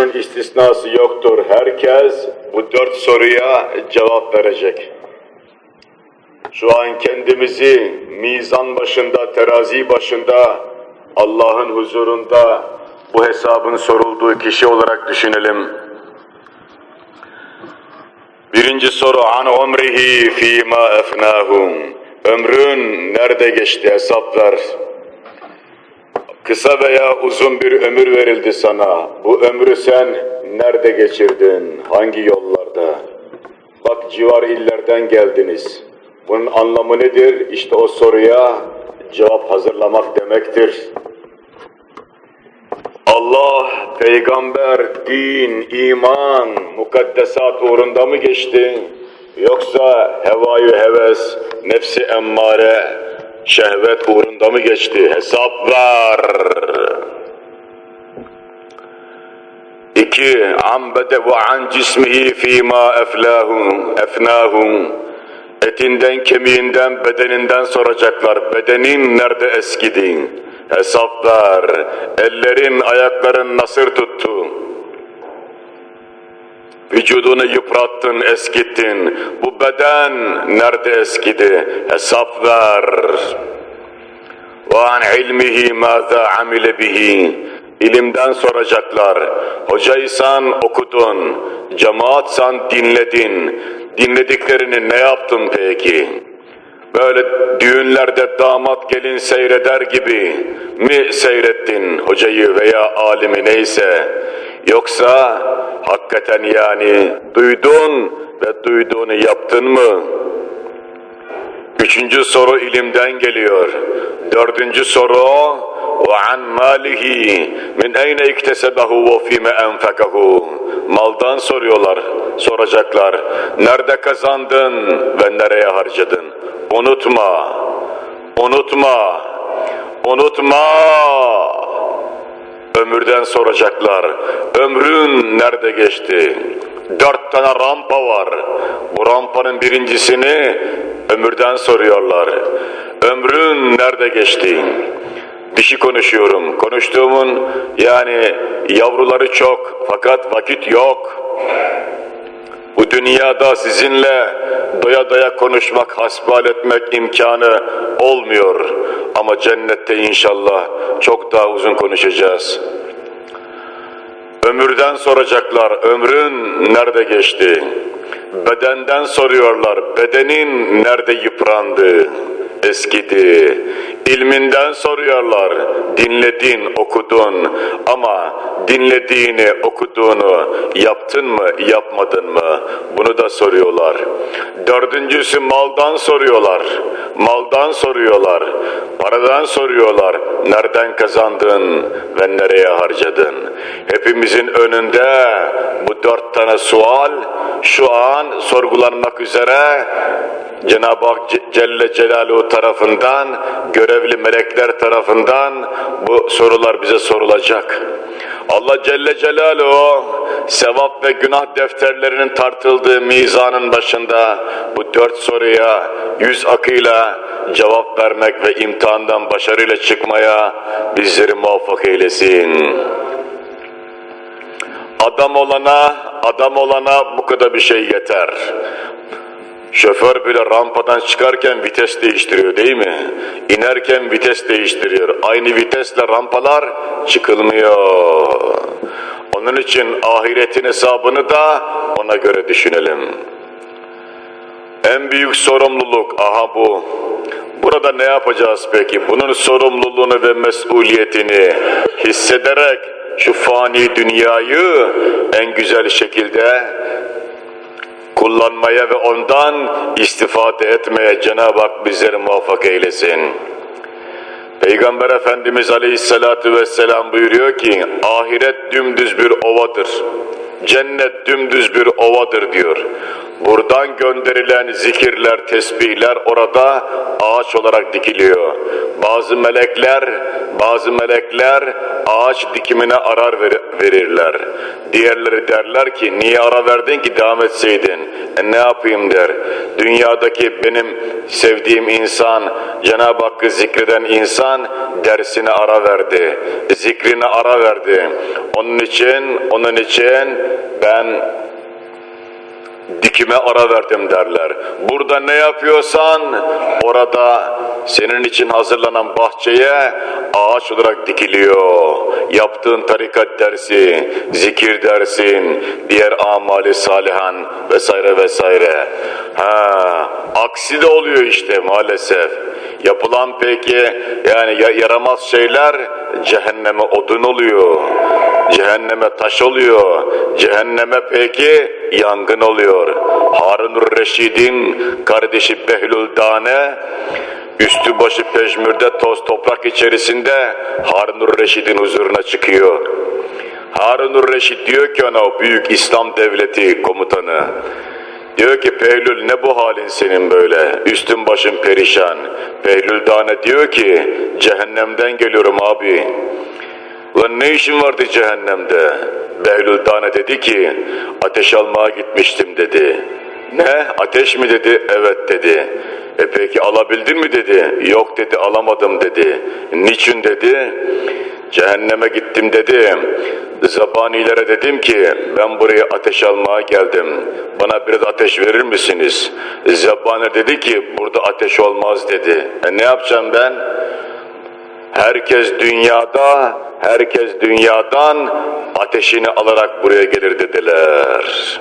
Bunun istisnası yoktur. Herkes bu dört soruya cevap verecek. Şu an kendimizi mizan başında, terazi başında, Allah'ın huzurunda bu hesabın sorulduğu kişi olarak düşünelim. Birinci soru an umrihi fîmâ efnâhum. Ömrün nerede geçti hesap ver. Kısa veya uzun bir ömür verildi sana. Bu ömrü sen nerede geçirdin? Hangi yollarda? Bak civar illerden geldiniz. Bunun anlamı nedir? İşte o soruya cevap hazırlamak demektir. Allah, peygamber, din, iman, mukaddesat uğrunda mı geçti? Yoksa hevayı heves, nefsi emmare, şehvet uğrunda mı geçti? Hesap ver. İki, ambede ve an cismihi fîmâ eflâhum, efnâhum. Etinden, kemiğinden, bedeninden soracaklar. Bedenin nerede eskidin? Hesap ver. Ellerin, ayakların nasır tuttu? Vücudunu yıprattın, eskittin. Bu beden nerede eskidi? Hesap ver. وَاَنْ عِلْمِهِ مَاذَا عَمِلَ بِهِ İlimden soracaklar. Hocaysan okudun, cemaatsan dinledin. Dinlediklerini ne yaptın peki? Böyle düğünlerde damat gelin seyreder gibi mi seyrettin hocayı veya alimi neyse? Yoksa hakikaten yani duydun ve duyduğunu yaptın mı? Üçüncü soru ilimden geliyor. Dördüncü soru وَعَنْ مَالِهِ مِنْ اَيْنَ اِكْتَسَبَهُ وَفِيمَ اَنْفَكَهُ Maldan soruyorlar, soracaklar. Nerede kazandın ve nereye harcadın? Unutma, unutma, unutma. Ömürden soracaklar. Ömrün nerede geçti? Dört tane rampa var. Bu rampanın birincisini ömürden soruyorlar. Ömrün nerede geçti? Bir şey konuşuyorum. Konuştuğumun yani yavruları çok fakat vakit yok. Bu dünyada sizinle doya doya konuşmak, hasbihal etmek imkanı olmuyor. Ama cennette inşallah çok daha uzun konuşacağız. Ömürden soracaklar, ömrün nerede geçti? Bedenden soruyorlar, bedenin nerede yıprandı, eskidi? İlminden soruyorlar, dinledin, okudun ama dinlediğini, okuduğunu yaptın mı, yapmadın mı? Bunu da soruyorlar. Dördüncüsü maldan soruyorlar, maldan soruyorlar, paradan soruyorlar, nereden kazandın ve nereye harcadın? Hepimizin önünde bu dört tane sual şu an sorgulanmak üzere Cenab-ı Hak Celle Celaluhu tarafından, görevli melekler tarafından bu sorular bize sorulacak. Allah Celle Celaluhu sevap ve günah defterlerinin tartıldığı mizanın başında bu dört soruya yüz akıyla cevap vermek ve imtihandan başarıyla çıkmaya bizleri muvaffak eylesin. Adam olana, adam olana bu kadar bir şey yeter. Şoför bile rampadan çıkarken vites değiştiriyor değil mi? İnerken vites değiştiriyor. Aynı vitesle rampalar çıkılmıyor. Onun için ahiretin hesabını da ona göre düşünelim. En büyük sorumluluk aha bu. Burada ne yapacağız peki? Bunun sorumluluğunu ve mesuliyetini hissederek şu fani dünyayı en güzel şekilde kullanmaya ve ondan istifade etmeye Cenab-ı Hak bizleri muvaffak eylesin. Peygamber Efendimiz Aleyhisselatü Vesselam buyuruyor ki ahiret dümdüz bir ovadır. Cennet dümdüz bir ovadır diyor. Buradan gönderilen zikirler, tesbihler orada ağaç olarak dikiliyor. Bazı melekler, bazı melekler ağaç dikimine arar ver, verirler. Diğerleri derler ki niye ara verdin ki devam etseydin? E ne yapayım der. Dünyadaki benim sevdiğim insan, Cenab-ı Hakk'ı zikreden insan dersine ara verdi, zikrine ara verdi. Onun için, onun için ben dikime ara verdim derler. Burada ne yapıyorsan orada senin için hazırlanan bahçeye ağaç olarak dikiliyor. Yaptığın tarikat dersi, zikir dersin, diğer amali salihan vesaire vesaire. Ha, aksi de oluyor işte maalesef. Yapılan peki yani yaramaz şeyler cehenneme odun oluyor. Cehenneme taş oluyor. Cehenneme peki yangın oluyor. Harun Reşid'in kardeşi Behlül Dane üstü başı peşmürde toz toprak içerisinde Harun Reşid'in huzuruna çıkıyor. Harun Reşid diyor ki ona o büyük İslam devleti komutanı Diyor ki Pehlül ne bu halin senin böyle? Üstün başın perişan. Pehlül Dane diyor ki cehennemden geliyorum abi. Ulan ne işin vardı cehennemde? Behlül Dane dedi ki ateş almaya gitmiştim dedi. Ne? Ateş mi dedi? Evet dedi. E peki alabildin mi dedi. Yok dedi alamadım dedi. Niçin dedi. Cehenneme gittim dedi. Zabanilere dedim ki ben buraya ateş almaya geldim. Bana biraz ateş verir misiniz? Zabani dedi ki burada ateş olmaz dedi. E ne yapacağım ben? Herkes dünyada, herkes dünyadan ateşini alarak buraya gelir dediler.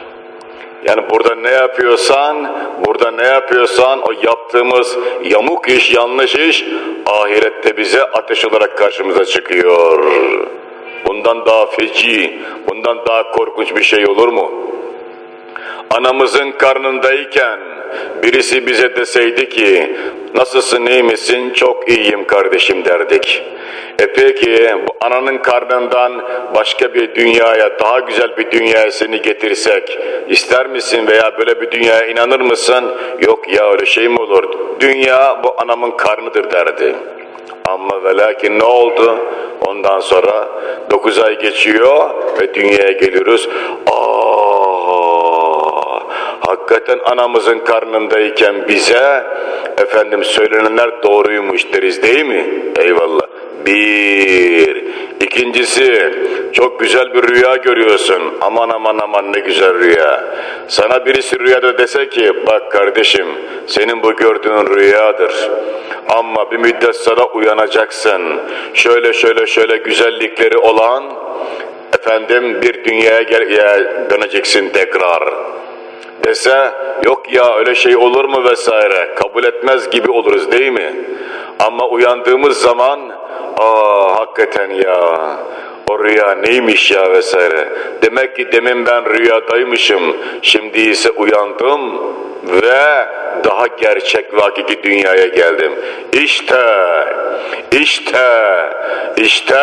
Yani burada ne yapıyorsan, burada ne yapıyorsan o yaptığımız yamuk iş, yanlış iş ahirette bize ateş olarak karşımıza çıkıyor. Bundan daha feci, bundan daha korkunç bir şey olur mu? Anamızın karnındayken birisi bize deseydi ki nasılsın iyi misin çok iyiyim kardeşim derdik. E peki bu ananın karnından başka bir dünyaya daha güzel bir dünyaya seni getirsek ister misin veya böyle bir dünyaya inanır mısın? Yok ya öyle şey mi olur? Dünya bu anamın karnıdır derdi. Ama ve lakin ne oldu? Ondan sonra 9 ay geçiyor ve dünyaya geliyoruz. Aa, hakikaten anamızın karnındayken bize efendim söylenenler doğruymuş deriz değil mi? Eyvallah. Bir. İkincisi çok güzel bir rüya görüyorsun. Aman aman aman ne güzel rüya. Sana birisi rüyada dese ki bak kardeşim senin bu gördüğün rüyadır. Ama bir müddet sonra uyanacaksın. Şöyle şöyle şöyle güzellikleri olan efendim bir dünyaya döneceksin tekrar dese yok ya öyle şey olur mu vesaire kabul etmez gibi oluruz değil mi? Ama uyandığımız zaman aa hakikaten ya o rüya neymiş ya vesaire. Demek ki demin ben rüyadaymışım. Şimdi ise uyandım ve daha gerçek ve dünyaya geldim. İşte, işte, işte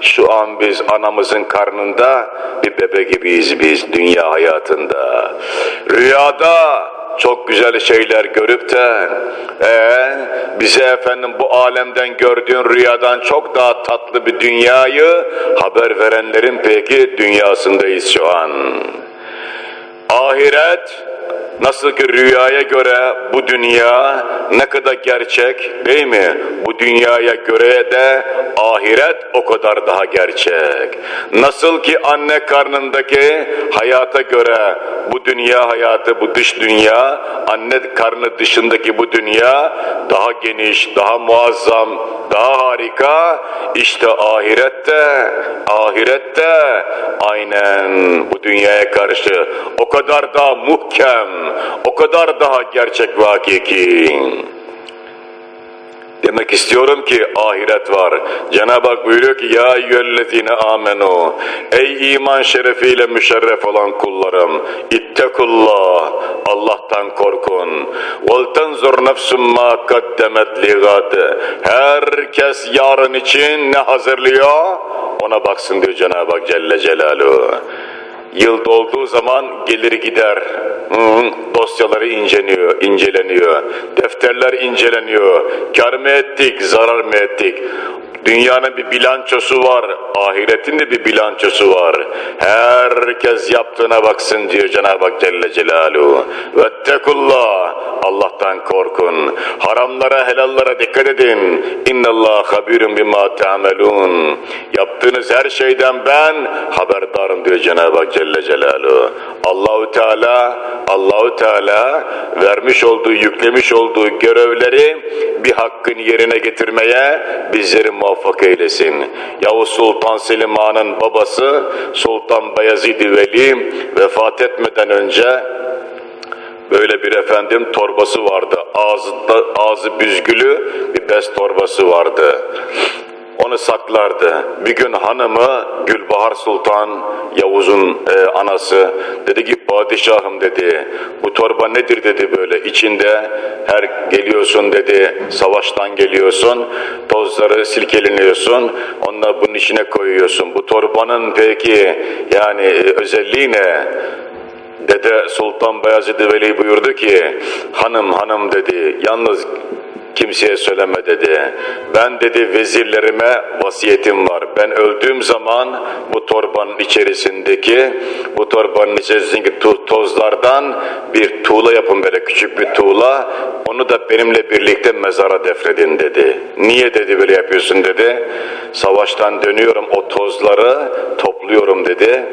şu an biz anamızın karnında bir bebe gibiyiz biz dünya hayatında. Rüyada çok güzel şeyler görüp de ee, bize efendim bu alemden gördüğün rüyadan çok daha tatlı bir dünyayı haber verenlerin peki dünyasındayız şu an. Ahiret Nasıl ki rüyaya göre bu dünya ne kadar gerçek değil mi? Bu dünyaya göre de ahiret o kadar daha gerçek. Nasıl ki anne karnındaki hayata göre bu dünya hayatı, bu dış dünya, anne karnı dışındaki bu dünya daha geniş, daha muazzam, daha harika. İşte ahirette, ahirette aynen bu dünyaya karşı o kadar daha muhkem, o kadar daha gerçek ve hakiki. Demek istiyorum ki ahiret var. Cenab-ı Hak buyuruyor ki ya eyyühellezine amenu ey iman şerefiyle müşerref olan kullarım ittekullah Allah'tan korkun vel tenzur nefsum ma kaddemet ligad herkes yarın için ne hazırlıyor ona baksın diyor Cenab-ı Hak Celle Celaluhu Yıl dolduğu zaman gelir gider. Hmm, dosyaları inceleniyor, inceleniyor. Defterler inceleniyor. Kar mı ettik, zarar mı ettik? Dünyanın bir bilançosu var, ahiretin de bir bilançosu var. Herkes yaptığına baksın diyor Cenab-ı Hak Celle Celaluhu. Vettekullah, Allah'tan korkun. Haramlara, helallara dikkat edin. İnnallah habirun bima ta'melun. Yaptığınız her şeyden ben haberdarım diyor Cenab-ı Hak Celle Celaluhu. Allahu Teala, Allahu Teala vermiş olduğu, yüklemiş olduğu görevleri bir hakkın yerine getirmeye bizleri muvaffak eylesin. Yavuz Sultan Selim Han'ın babası Sultan Bayezid Veli vefat etmeden önce böyle bir efendim torbası vardı. Ağzında, ağzı büzgülü bir bez torbası vardı. Onu saklardı. Bir gün hanımı Gülbahar Sultan Yavuz'un e, anası dedi ki padişahım dedi bu torba nedir dedi böyle içinde her geliyorsun dedi savaştan geliyorsun tozları silkeleniyorsun onları bunun içine koyuyorsun. Bu torbanın peki yani e, özelliği ne? Dede Sultan Bayezid Veli buyurdu ki hanım hanım dedi yalnız kimseye söyleme dedi. Ben dedi vezirlerime vasiyetim var. Ben öldüğüm zaman bu torbanın içerisindeki bu torbanın içerisindeki tozlardan bir tuğla yapın böyle küçük bir tuğla. Onu da benimle birlikte mezara defredin dedi. Niye dedi böyle yapıyorsun dedi. Savaştan dönüyorum o tozları topluyorum dedi.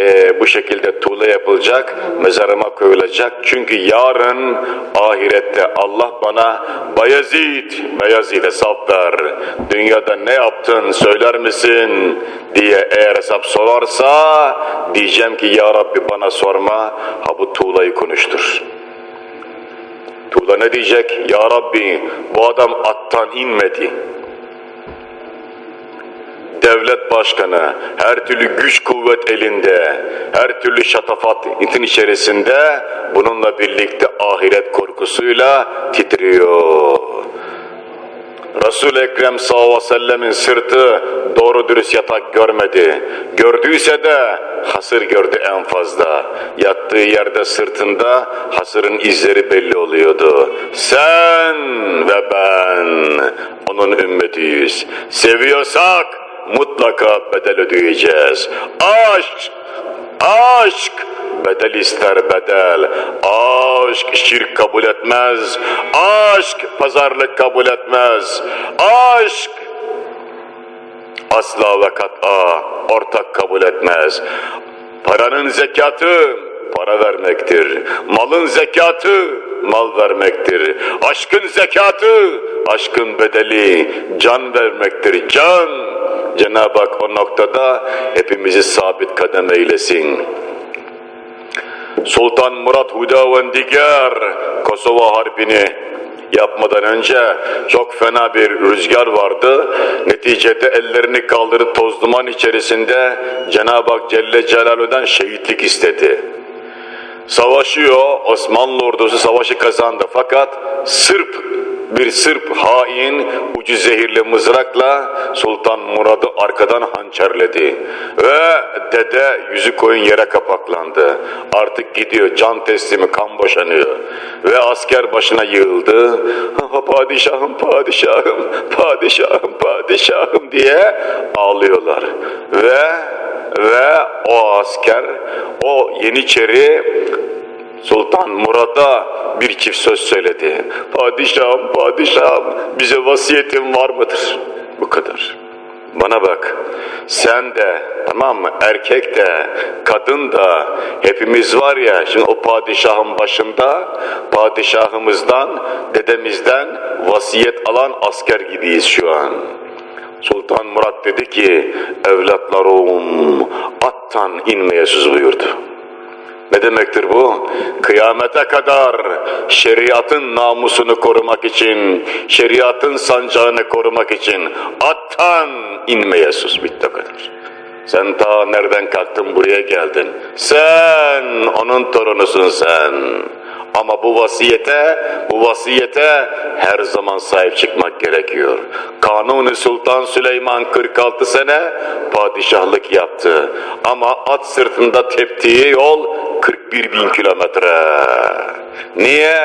Ee, bu şekilde tuğla yapılacak mezarıma koyulacak. Çünkü yarın ahirette Allah bana Bayezid Beyazid, Beyazid hesap ver. Dünyada ne yaptın söyler misin diye eğer hesap sorarsa diyeceğim ki ya Rabbi bana sorma ha bu tuğlayı konuştur. Tuğla ne diyecek? Ya Rabbi bu adam attan inmedi devlet başkanı, her türlü güç kuvvet elinde, her türlü şatafat itin içerisinde bununla birlikte ahiret korkusuyla titriyor. Resul-i Ekrem sallallahu aleyhi ve sellemin sırtı doğru dürüst yatak görmedi. Gördüyse de hasır gördü en fazla. Yattığı yerde sırtında hasırın izleri belli oluyordu. Sen ve ben onun ümmetiyiz. Seviyorsak mutlaka bedel ödeyeceğiz. Aşk, aşk bedel ister bedel. Aşk şirk kabul etmez. Aşk pazarlık kabul etmez. Aşk asla ve kat'a ortak kabul etmez. Paranın zekatı para vermektir. Malın zekatı mal vermektir. Aşkın zekatı aşkın bedeli can vermektir. Can Cenab-ı Hak o noktada hepimizi sabit kadem eylesin. Sultan Murat Hudavendigar Kosova Harbi'ni yapmadan önce çok fena bir rüzgar vardı. Neticede ellerini kaldırıp toz duman içerisinde Cenab-ı Hak Celle Celaluhu'dan şehitlik istedi. Savaşıyor, Osmanlı ordusu savaşı kazandı fakat Sırp bir Sırp hain ucu zehirli mızrakla Sultan Murad'ı arkadan hançerledi. Ve dede yüzü koyun yere kapaklandı. Artık gidiyor can teslimi kan boşanıyor. Ve asker başına yığıldı. padişahım padişahım padişahım padişahım diye ağlıyorlar. Ve ve o asker o Yeniçeri Sultan Murad'a bir çift söz söyledi. Padişahım, padişahım bize vasiyetin var mıdır? Bu kadar. Bana bak, sen de tamam mı erkek de kadın da hepimiz var ya şimdi o padişahın başında padişahımızdan dedemizden vasiyet alan asker gibiyiz şu an. Sultan Murat dedi ki evlatlarım attan inmeyesiz buyurdu. Ne demektir bu? Kıyamete kadar şeriatın namusunu korumak için, şeriatın sancağını korumak için attan inmeye sus kadar. Sen ta nereden kalktın buraya geldin? Sen onun torunusun sen. Ama bu vasiyete, bu vasiyete her zaman sahip çıkmak gerekiyor. Kanuni Sultan Süleyman 46 sene padişahlık yaptı. Ama at sırtında teptiği yol 41 bin kilometre. Niye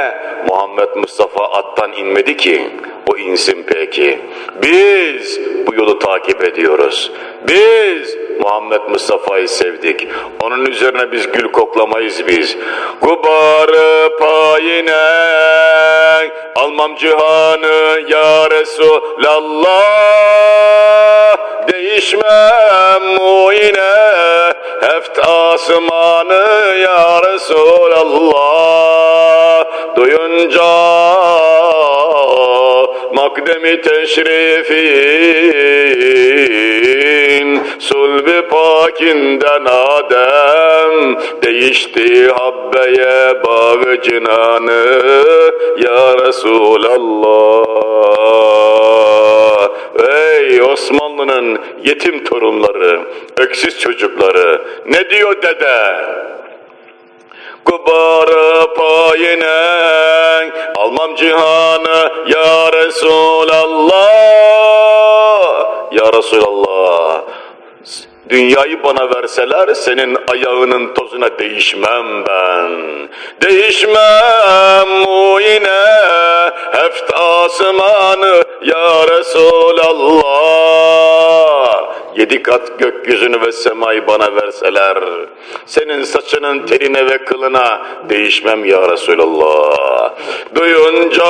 Muhammed Mustafa attan inmedi ki? O insin peki. Biz bu yolu takip ediyoruz. Biz Muhammed Mustafa'yı sevdik. Onun üzerine biz gül koklamayız biz. Gubarı payine almam cihanı ya Resulallah değişmem muine heft asmanı ya Resulallah. Duyunca makdemi teşrifin sulbi pakinden Adem değişti habbeye bağı cinanı ya Resulallah ey Osmanlı'nın yetim torunları öksüz çocukları ne diyor dede? Kubarı payine almam cihanı ya Resulallah ya Resulallah Dünyayı bana verseler senin ayağının tozuna değişmem ben. Değişmem muine heft asmanı ya Resulallah. Yedi kat gökyüzünü ve semayı bana verseler senin saçının teline ve kılına değişmem ya Resulallah. Duyunca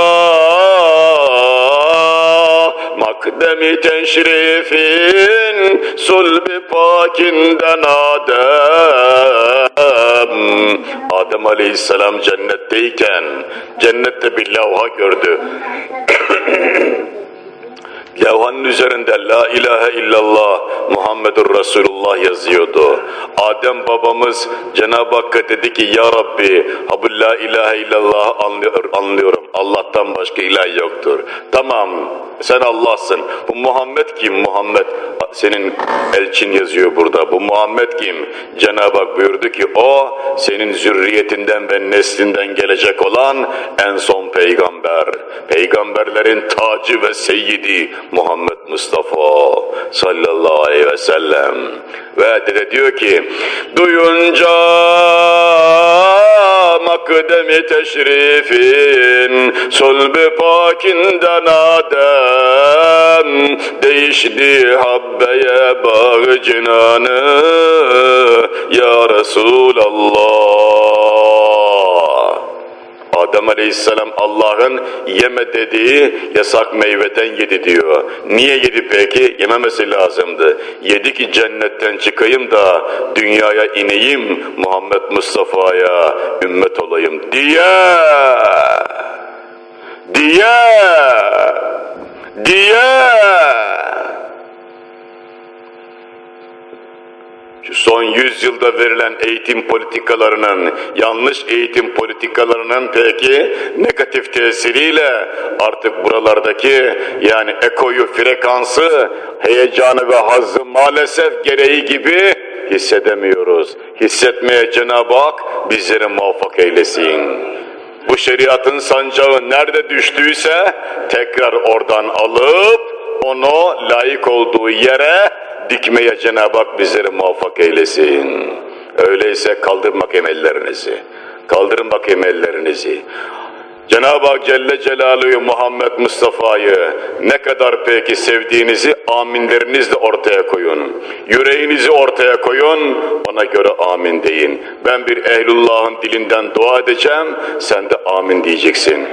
makdemi teşrifin sulbi pakinden Adem Adem aleyhisselam cennetteyken cennette bir lavha gördü Levhanın üzerinde La ilahe illallah Muhammedur Resulullah yazıyordu. Adem babamız Cenab-ı Hakk'a dedi ki Ya Rabbi ha bu La ilahe illallah anlıyor, anlıyorum. Allah'tan başka ilah yoktur. Tamam sen Allah'sın. Bu Muhammed kim? Muhammed senin elçin yazıyor burada. Bu Muhammed kim? Cenab-ı Hak buyurdu ki o senin zürriyetinden ve neslinden gelecek olan en son peygamber. Peygamberlerin tacı ve seyyidi Muhammed Mustafa sallallahu aleyhi ve sellem. Ve dede diyor ki duyunca makdemi teşrifin sulbü pakinden Adem değişti habbeye bağı cinanı ya Resulallah Adem Aleyhisselam Allah'ın yeme dediği yasak meyveden yedi diyor. Niye yedi peki? Yememesi lazımdı. Yedi ki cennetten çıkayım da dünyaya ineyim Muhammed Mustafa'ya ümmet olayım diye. Diye. Diye. Son yüzyılda verilen eğitim politikalarının, yanlış eğitim politikalarının peki negatif tesiriyle artık buralardaki yani ekoyu, frekansı, heyecanı ve hazzı maalesef gereği gibi hissedemiyoruz. Hissetmeye Cenab-ı Hak bizleri muvaffak eylesin. Bu şeriatın sancağı nerede düştüyse tekrar oradan alıp onu layık olduğu yere dikmeye Cenab-ı Hak bizleri muvaffak eylesin. Öyleyse kaldırın bakayım ellerinizi. Kaldırın bakayım ellerinizi. Cenab-ı Hak Celle Celaluhu Muhammed Mustafa'yı ne kadar peki sevdiğinizi aminlerinizle ortaya koyun. Yüreğinizi ortaya koyun, ona göre amin deyin. Ben bir ehlullahın dilinden dua edeceğim, sen de amin diyeceksin.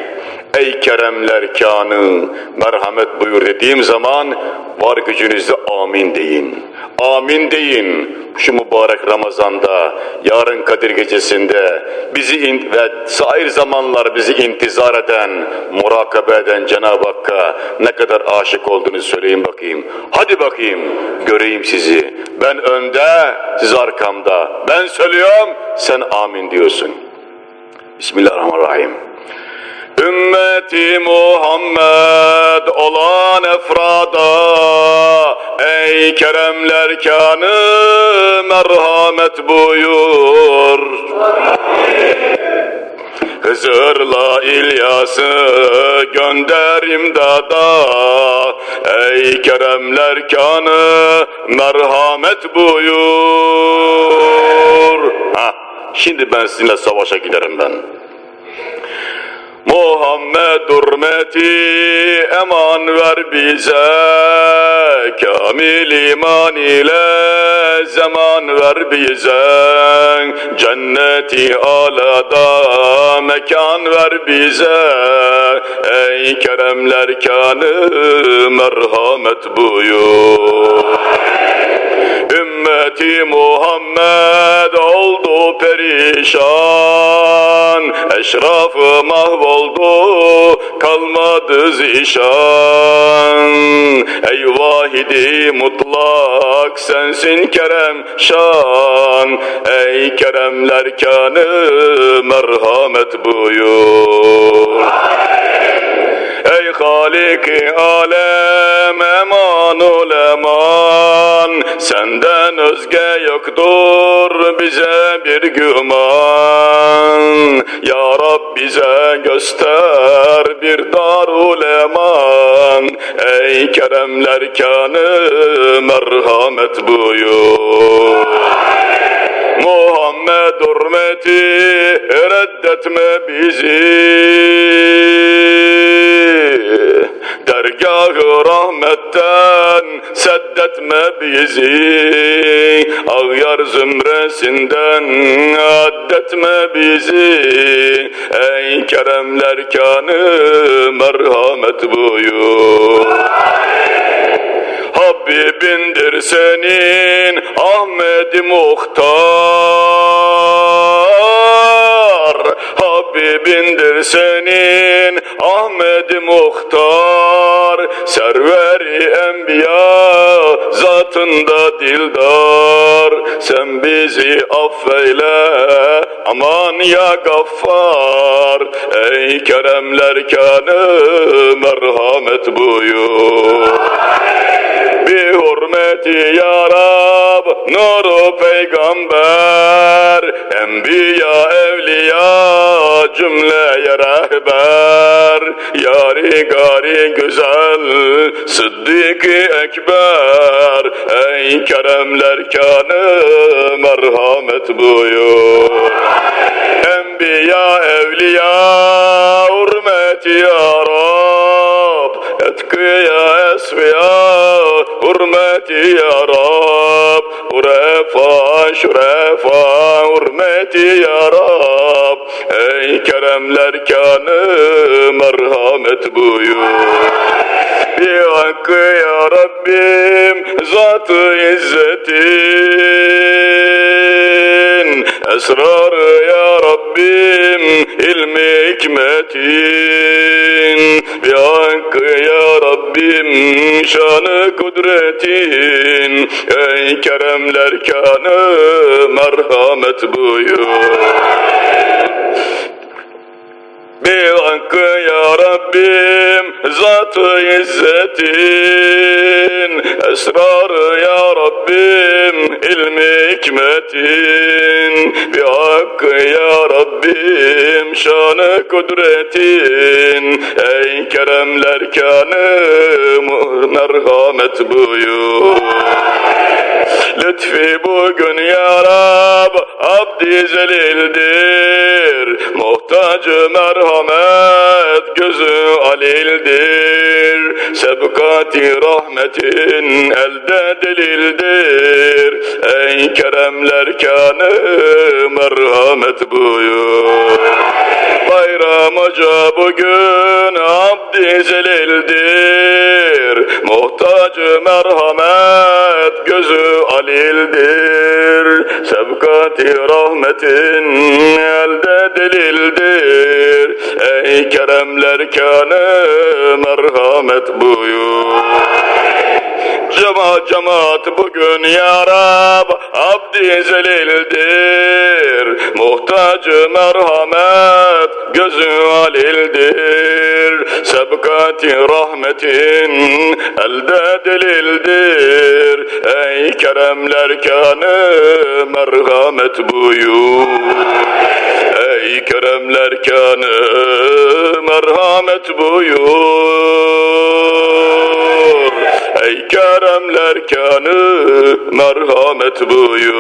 Ey keremler kanı, merhamet buyur dediğim zaman var gücünüzle amin deyin. Amin deyin. Şu mübarek Ramazan'da, yarın Kadir Gecesi'nde bizi ve sair zamanlar bizi intizar eden, murakabe eden Cenab-ı Hakk'a ne kadar aşık olduğunu söyleyin bakayım. Hadi bakayım, göreyim sizi. Ben önde, siz arkamda. Ben söylüyorum, sen amin diyorsun. Bismillahirrahmanirrahim. Ümmeti Muhammed olan efrada Ey keremler kanı merhamet buyur. Hızır'la İlyas'ı gönder imdada Ey keremler kanı merhamet buyur. Ha, Şimdi ben sizinle savaşa giderim ben Muhammed hürmeti eman ver bize. Kamil iman ile zaman ver bize. Cenneti alada mekan ver bize. Ey keremler kanı merhamet buyur Ümmeti Muhammed oldu perişan. Eşrafı mahvoldu kalmadı zişan. Ey vahidi mutlak sensin kerem şan. Ey keremler kanı merhamet buyur Ey Halik-i alem emanul eman. Senden özge yoktur bize bir güman. Ya Rab bize göster bir darul eman. Ey keremler kanı merhamet buyur. Muhammed hürmeti reddetme bizi bizi Ağyar zümresinden addetme bizi. Ey keremler kanı merhamet buyur Habibindir senin Ahmet Muhtar Habibindir senin Ahmet Muhtar. Serveri Enbiya zatında dildar. Sen bizi affeyle aman ya gaffar. Ey keremler kanı merhamet buyur. Bir hürmeti ya Rab, nuru peygamber, enbiya evliya cümleye rehber, yari gari güzel, sıddık ekber, ey keremler kanı merhamet buyur. Enbiya evliya hürmeti ya Rab, etkiya esfiya hürmeti ya Rab Urefa şurefa hürmeti ya Rab. Ey keremler kanı merhamet buyur. Bir hakkı ya Rabbim zatı izzetin Esrarı ya Rabbim ilmi hikmetin. Bir hakkı ya Rabbim şanı kudretin. Ey keremler kanı merhamet buyur Bir hakkı ya Rabbim zatı izzetin. Esrarı ya Rabbim ilmi hikmetin. Bir hakkı ya Rabbim şanı kudretin. Ey keremler kanı merhamet buyur Lütfi bugün ya Rab abdi zelildir Muhtacı merhamet gözü alildir. Sebkati rahmetin elde delildir. Ey keremler kanı merhamet buyur. Bayram hoca bugün abdi zelildir Muhtacı merhamet gözü alildir Sebkati rahmetin elde delildir. Ey keremler kanı merhamet buyur Cemaat cemaat bugün ya Rab abdi zelildir Muhtacı merhamet gözü alildir. Sebkati rahmetin elde delildir. Ey keremler kanı merhamet buyur. Ey keremler kanı merhamet buyur Ey keremler kanı merhamet buyur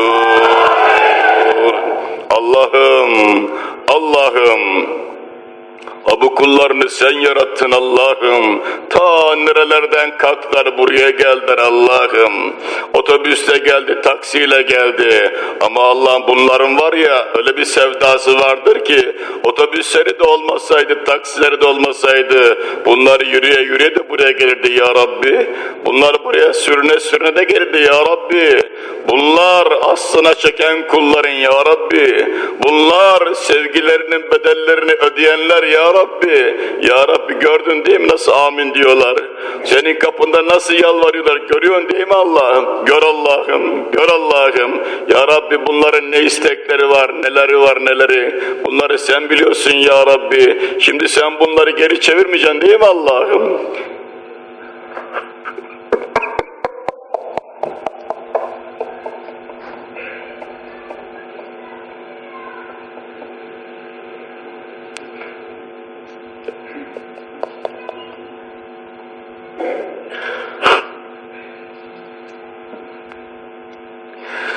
Allah'ım Allah'ım Bu kullarını sen yarattın Allah'ım. Ta nerelerden kalktılar buraya geldiler Allah'ım. Otobüste geldi, taksiyle geldi. Ama Allah'ım bunların var ya öyle bir sevdası vardır ki otobüsleri de olmasaydı, taksileri de olmasaydı bunlar yürüye yürüye de buraya gelirdi ya Rabbi. Bunlar buraya sürüne sürüne de gelirdi ya Rabbi. Bunlar aslına çeken kulların ya Rabbi. Bunlar sevgilerinin bedellerini ödeyenler ya Rabbi. Ya Rabbi gördün değil mi nasıl amin diyorlar. Senin kapında nasıl yalvarıyorlar görüyorsun değil mi Allah'ım? Gör Allah'ım, gör Allah'ım. Ya Rabbi bunların ne istekleri var, neleri var, neleri. Bunları sen biliyorsun ya Rabbi. Şimdi sen bunları geri çevirmeyeceksin değil mi Allah'ım?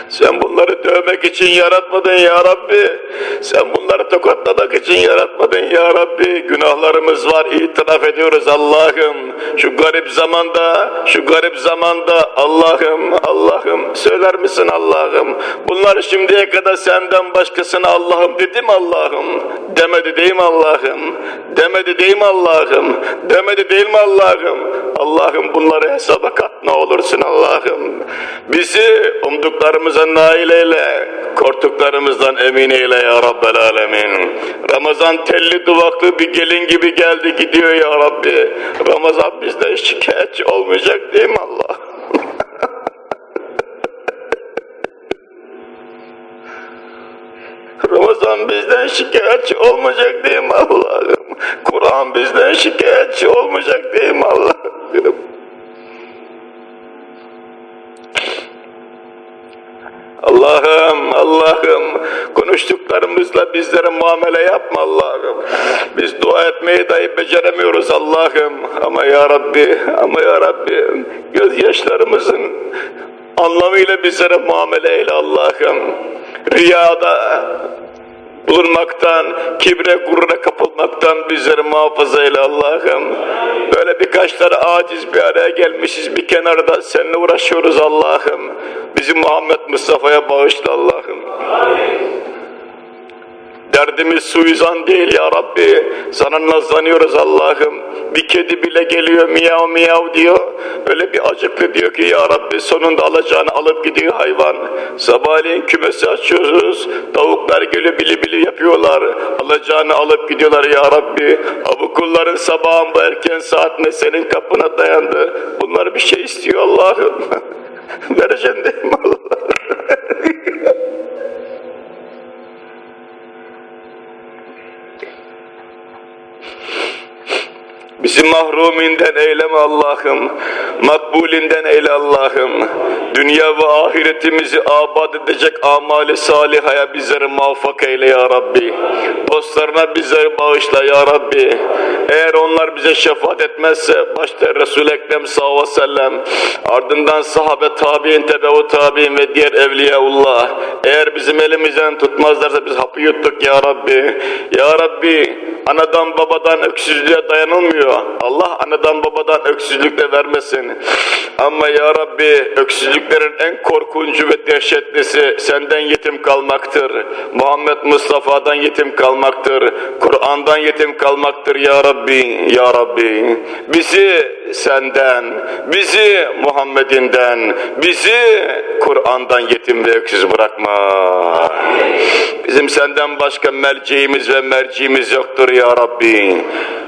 Sen bunları dövmek için yaratmadın ya Rabbi. Sen bunları tokatlamak için yaratmadın ya Rabbi. Günahlarımız var itiraf ediyoruz Allah'ım. Şu garip zamanda, şu garip zamanda Allah'ım, Allah'ım söyler misin Allah'ım? Bunlar şimdiye kadar senden başkasına Allah'ım dedi mi Allah'ım? Demedi değil mi Allah'ım? Demedi değil mi Allah'ım? Demedi değil mi Allah'ım? Allah'ım bunları hesaba kat ne olursun Allah'ım. Bizi umduklarımıza nail eyle, korktuklarımızdan emin eyle ya Rabbel Alemin. Ramazan telli duvaklı bir gelin gibi geldi gidiyor ya Rabbi. Ramazan bizden şikayetçi olmayacak değil mi Allah? Ramazan bizden şikayetçi olmayacak değil mi Allah'ım? Kur'an bizden şikayetçi olmayacak değil mi Allah'ım? Allah'ım, Allah'ım konuştuklarımızla bizlere muamele yapma Allah'ım. Biz dua etmeyi dahi beceremiyoruz Allah'ım. Ama ya Rabbi, ama ya Rabbi gözyaşlarımızın anlamıyla bizlere muamele eyle Allah'ım. Rüyada bulunmaktan, kibre gurura kapılmaktan bizleri muhafaza eyle Allah'ım. Böyle birkaç tane aciz bir araya gelmişiz bir kenarda seninle uğraşıyoruz Allah'ım. Bizi Muhammed Mustafa'ya bağışla Allah'ım. Derdimiz suizan değil ya Rabbi. Sana nazlanıyoruz Allah'ım. Bir kedi bile geliyor miyav miyav diyor. Öyle bir acıklı diyor ki ya Rabbi sonunda alacağını alıp gidiyor hayvan. Sabahleyin kümesi açıyoruz. Tavuklar geliyor bili bili yapıyorlar. Alacağını alıp gidiyorlar ya Rabbi. Bu kulların sabahın bu erken saatinde senin kapına dayandı. Bunlar bir şey istiyor Allah'ım. Vereceksin değil mi Allah? Bizi mahruminden eyleme Allah'ım. Makbulinden eyle Allah'ım. Dünya ve ahiretimizi abad edecek amali salihaya bizleri muvaffak eyle ya Rabbi. Dostlarına bizleri bağışla ya Rabbi. Eğer onlar bize şefaat etmezse başta Resul-i Ekrem sallallahu aleyhi ve sellem ardından sahabe tabi'in tebeu tabi'in ve diğer evliyaullah eğer bizim elimizden tutmazlarsa biz hapı yuttuk ya Rabbi. Ya Rabbi anadan babadan öksüzlüğe dayanılmıyor. Allah anadan babadan öksüzlük de vermesin. Ama ya Rabbi öksüzlüklerin en korkuncu ve dehşetlisi senden yetim kalmaktır. Muhammed Mustafa'dan yetim kalmaktır. Kur'an'dan yetim kalmaktır ya Rabbi, ya Rabbi. Bizi senden, bizi Muhammed'inden, bizi Kur'an'dan yetim ve öksüz bırakma. Bizim senden başka merceğimiz ve merciğimiz yoktur ya Rabbi.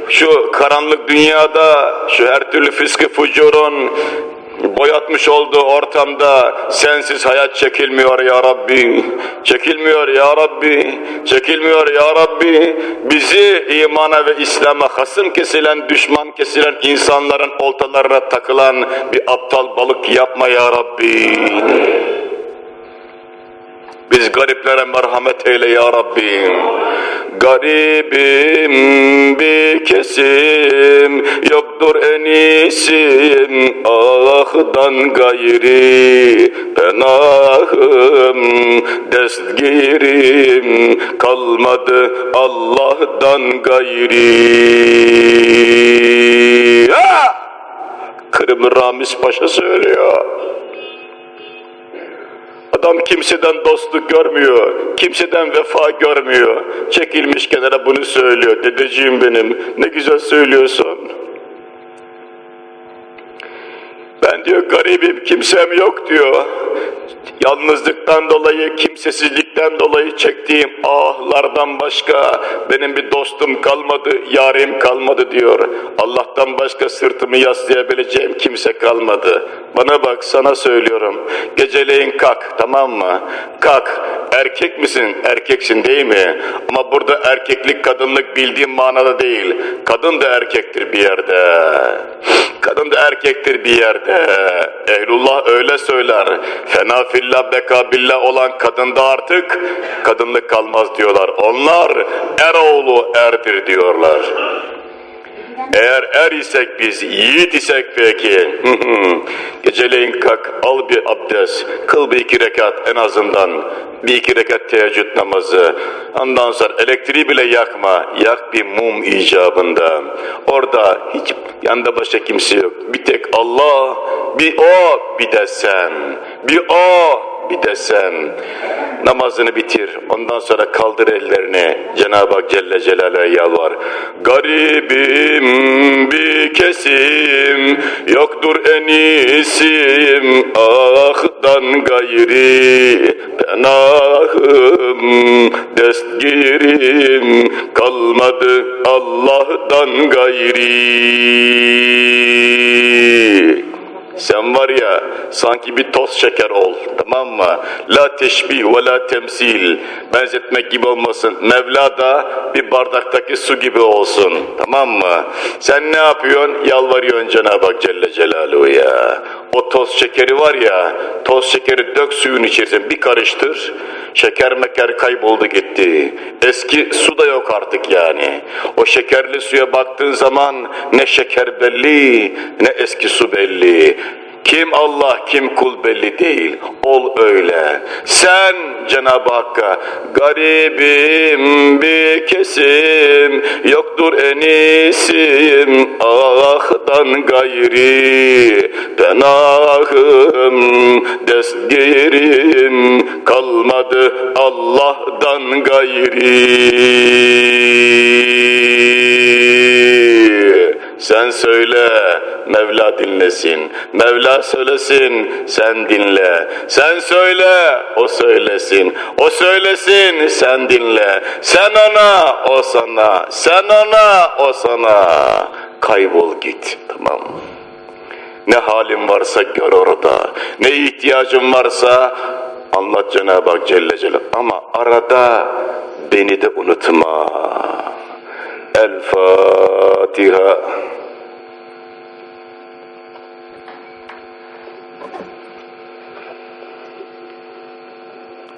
Şu karanlık dünyada, şu her türlü fıskı fucurun boyatmış olduğu ortamda sensiz hayat çekilmiyor ya Rabbi. Çekilmiyor ya Rabbi. Çekilmiyor ya Rabbi. Bizi imana ve İslam'a hasım kesilen, düşman kesilen insanların oltalarına takılan bir aptal balık yapma ya Rabbi. Biz gariplere merhamet eyle ya Rabbi. Garibim bir kesim Yoktur enisim Ahdan gayri Penahım Destgirim Kalmadı Allah'tan gayri ha! Kırımlı Ramiz Paşa söylüyor. Adam kimseden dostluk görmüyor, kimseden vefa görmüyor. Çekilmiş kenara bunu söylüyor. Dedeciğim benim, ne güzel söylüyorsun. Ben diyor garibim, kimsem yok diyor. Yalnızlıktan dolayı, kimsesizlikten dolayı çektiğim ahlardan başka benim bir dostum kalmadı, yarim kalmadı diyor. Allah'tan başka sırtımı yaslayabileceğim kimse kalmadı. Bana bak sana söylüyorum. Geceleyin kalk tamam mı? Kalk. Erkek misin? Erkeksin değil mi? Ama burada erkeklik kadınlık bildiğim manada değil. Kadın da erkektir bir yerde. Kadın da erkektir bir yerde. Ehlullah öyle söyler. Fena fillah beka billah olan kadında artık kadınlık kalmaz diyorlar. Onlar eroğlu erdir diyorlar. Eğer er isek biz, yiğit isek peki. Geceleyin kalk, al bir abdest, kıl bir iki rekat en azından. Bir iki rekat teheccüd namazı. Ondan sonra elektriği bile yakma. Yak bir mum icabında. Orada hiç yanında başka kimse yok. Bir tek Allah, bir o, bir de sen. Bir o, bir de sen namazını bitir. Ondan sonra kaldır ellerini. Cenab-ı Hak Celle Celaluhu'ya yalvar. Garibim bir kesim yoktur enisim ahdan gayri penahım destgirim kalmadı Allah'tan gayri. Sen var ya sanki bir toz şeker ol tamam mı? La teşbih ve la temsil. Benzetmek gibi olmasın. Mevla da bir bardaktaki su gibi olsun. Tamam mı? Sen ne yapıyorsun? Yalvarıyorsun Cenab-ı Hak Celle Celaluhu ya. O toz şekeri var ya, toz şekeri dök suyun içerisine bir karıştır. Şeker meker kayboldu gitti. Eski su da yok artık yani. O şekerli suya baktığın zaman ne şeker belli, ne eski su belli. Kim Allah, kim kul belli değil. Ol öyle. Sen Cenab-ı Hakk'a garibim bir kesim, yoktur enisim ahdan gayri. Penahım, destgirim kalmadı Allah'tan gayri. Sen söyle, Mevla dinlesin. Mevla söylesin, sen dinle. Sen söyle, o söylesin. O söylesin, sen dinle. Sen ona, o sana. Sen ona, o sana. Kaybol git, tamam? Ne halin varsa gör orada. Ne ihtiyacın varsa anlat Cenab-ı Hak Celle Celaluhu. Ama arada beni de unutma. El Fatiha.